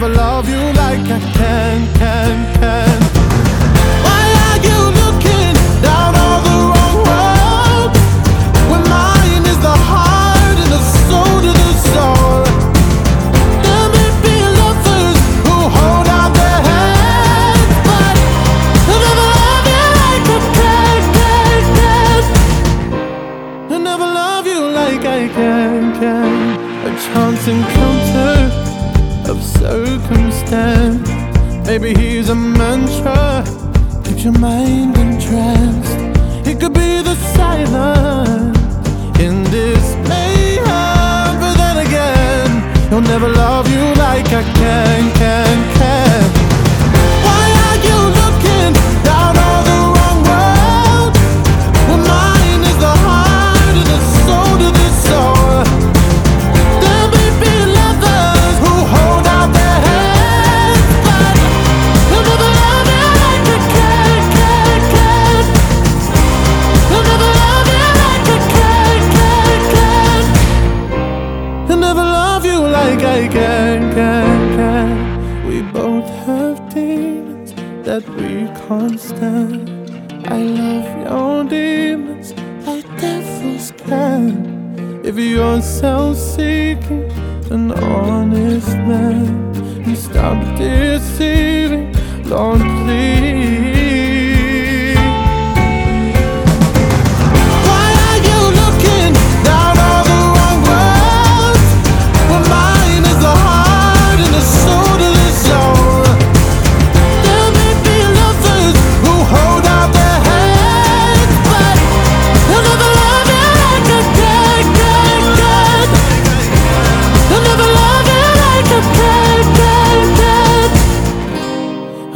never love you like I can, can, can. Why are you looking down all the wrong road? When mine is the heart and the soul to the soul. There may be lovers who hold out their hands, but I'll never love you like I can, can, can. I'll never love you like I can, can. A chance encounter circumstance. Maybe he's a mantra, keeps your mind entranced. It could be the silence in this mayhem, but then again, he'll never love you like I can, can, can. Like I can, can, can. We both have demons that we can't stand. I love your demons like devils can. If you're self-seeking, an honest man, and stop deceiving, Lord, please.